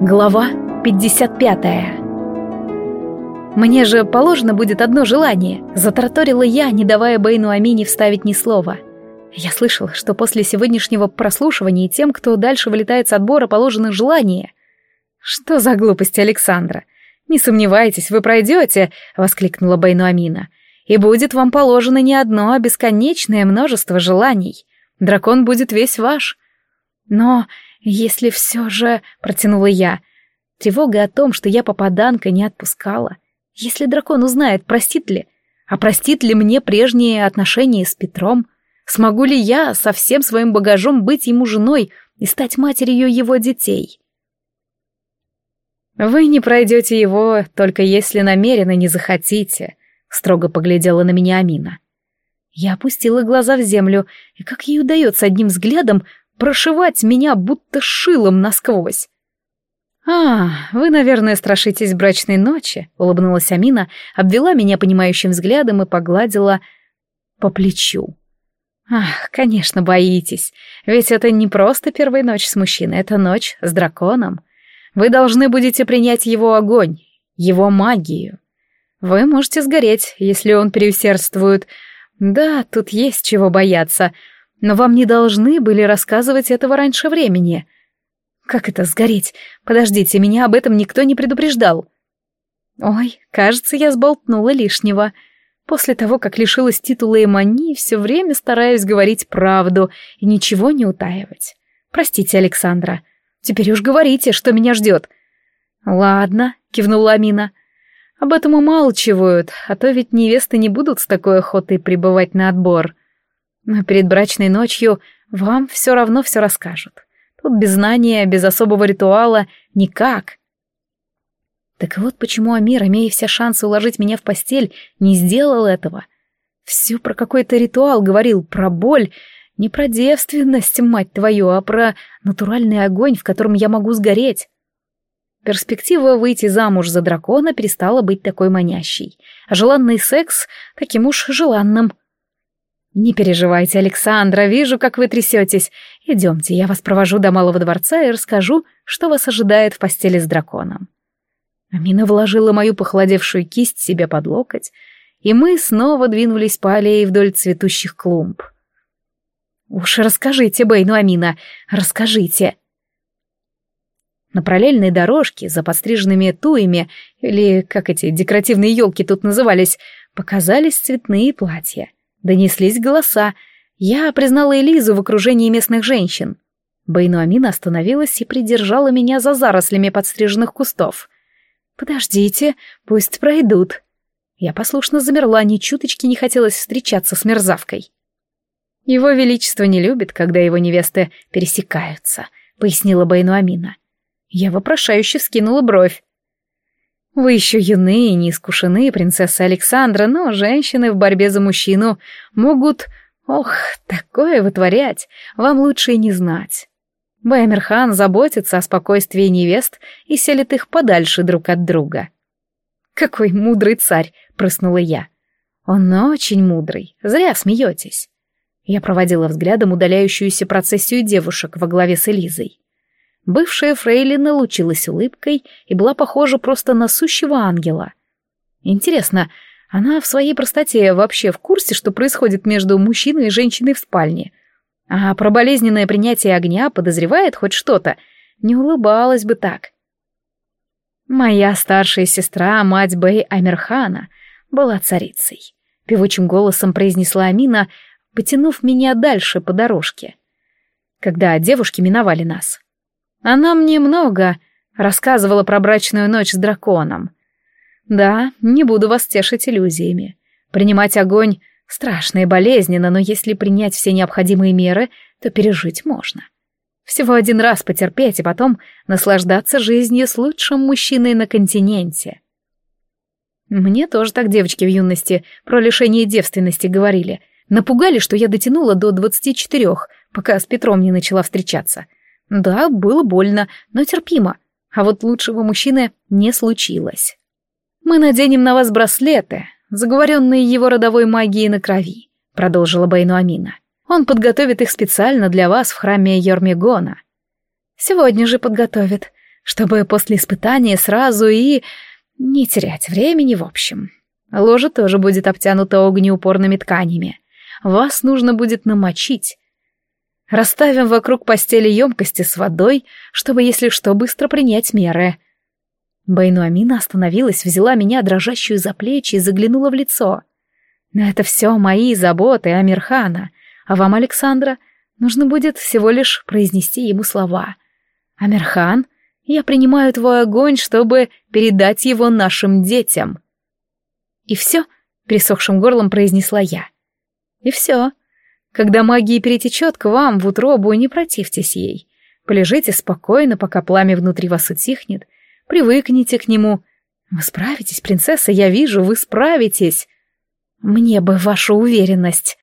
Глава 55 «Мне же положено будет одно желание», — затраторила я, не давая Бэйну Амини вставить ни слова. Я слышал, что после сегодняшнего прослушивания тем, кто дальше вылетает с отбора, положено желание. «Что за глупость, Александра? Не сомневайтесь, вы пройдете», — воскликнула Бэйну Амина. «И будет вам положено не одно, а бесконечное множество желаний. Дракон будет весь ваш». «Но «Если все же...» — протянула я. Тревога о том, что я попаданка, не отпускала. Если дракон узнает, простит ли? А простит ли мне прежние отношения с Петром? Смогу ли я со всем своим багажом быть ему женой и стать матерью его детей? «Вы не пройдете его, только если намеренно не захотите», — строго поглядела на меня Амина. Я опустила глаза в землю, и как ей удается одним взглядом прошивать меня будто шилом насквозь. «А, вы, наверное, страшитесь брачной ночи», — улыбнулась Амина, обвела меня понимающим взглядом и погладила по плечу. «Ах, конечно, боитесь, ведь это не просто первая ночь с мужчиной, это ночь с драконом. Вы должны будете принять его огонь, его магию. Вы можете сгореть, если он переусердствует. Да, тут есть чего бояться, но вам не должны были рассказывать этого раньше времени. Как это сгореть? Подождите, меня об этом никто не предупреждал. Ой, кажется, я сболтнула лишнего. После того, как лишилась титула Эмани, все время стараюсь говорить правду и ничего не утаивать. Простите, Александра. Теперь уж говорите, что меня ждет. Ладно, кивнула Амина. Об этом умалчивают, а то ведь невесты не будут с такой охотой прибывать на отбор. Но перед брачной ночью вам все равно все расскажут. Тут без знания, без особого ритуала никак. Так вот почему Амир, имея все шансы уложить меня в постель, не сделал этого. Все про какой-то ритуал говорил, про боль, не про девственность, мать твою, а про натуральный огонь, в котором я могу сгореть. Перспектива выйти замуж за дракона перестала быть такой манящей, а желанный секс таким уж желанным. «Не переживайте, Александра, вижу, как вы трясетесь. Идемте, я вас провожу до Малого дворца и расскажу, что вас ожидает в постели с драконом». Амина вложила мою похолодевшую кисть себе под локоть, и мы снова двинулись по аллее вдоль цветущих клумб. «Уж расскажите, Бэйну Амина, расскажите!» На параллельной дорожке, за подстриженными туями, или как эти декоративные елки тут назывались, показались цветные платья — Донеслись голоса. Я признала Элизу в окружении местных женщин. Байнуамина остановилась и придержала меня за зарослями подстриженных кустов. «Подождите, пусть пройдут». Я послушно замерла, ни чуточки не хотелось встречаться с мерзавкой. «Его Величество не любит, когда его невесты пересекаются», — пояснила Байнуамина. Я вопрошающе вскинула бровь. Вы еще юны и неискушены, принцесса Александра, но женщины в борьбе за мужчину могут... Ох, такое вытворять, вам лучше и не знать. Баймерхан заботится о спокойствии невест и селит их подальше друг от друга. «Какой мудрый царь!» — прыснула я. «Он очень мудрый, зря смеетесь». Я проводила взглядом удаляющуюся процессию девушек во главе с Элизой. Бывшая фрейлина лучилась улыбкой и была похожа просто на сущего ангела. Интересно, она в своей простоте вообще в курсе, что происходит между мужчиной и женщиной в спальне? А про болезненное принятие огня подозревает хоть что-то? Не улыбалась бы так. Моя старшая сестра, мать Бэй Амирхана, была царицей. Певучим голосом произнесла Амина, потянув меня дальше по дорожке. Когда девушки миновали нас. Она мне много рассказывала про брачную ночь с драконом. Да, не буду вас тешить иллюзиями. Принимать огонь страшно и болезненно, но если принять все необходимые меры, то пережить можно. Всего один раз потерпеть и потом наслаждаться жизнью с лучшим мужчиной на континенте. Мне тоже так девочки в юности про лишение девственности говорили. Напугали, что я дотянула до двадцати четырех, пока с Петром не начала встречаться — да, было больно, но терпимо. А вот лучшего мужчины не случилось. «Мы наденем на вас браслеты, заговоренные его родовой магией на крови», — продолжила Байну Амина. «Он подготовит их специально для вас в храме Йормигона». «Сегодня же подготовит. чтобы после испытания сразу и... не терять времени в общем. Ложе тоже будет обтянуто огнеупорными тканями. Вас нужно будет намочить. Расставим вокруг постели емкости с водой, чтобы, если что, быстро принять меры. Байну Амина остановилась, взяла меня, дрожащую за плечи, и заглянула в лицо. Но это все мои заботы Амирхана, а вам, Александра, нужно будет всего лишь произнести ему слова. Амирхан, я принимаю твой огонь, чтобы передать его нашим детям. И все, пересохшим горлом произнесла я. И все. Когда магия перетечет к вам в утробу, не противьтесь ей. Полежите спокойно, пока пламя внутри вас утихнет. Привыкните к нему. Вы справитесь, принцесса, я вижу, вы справитесь. Мне бы ваша уверенность.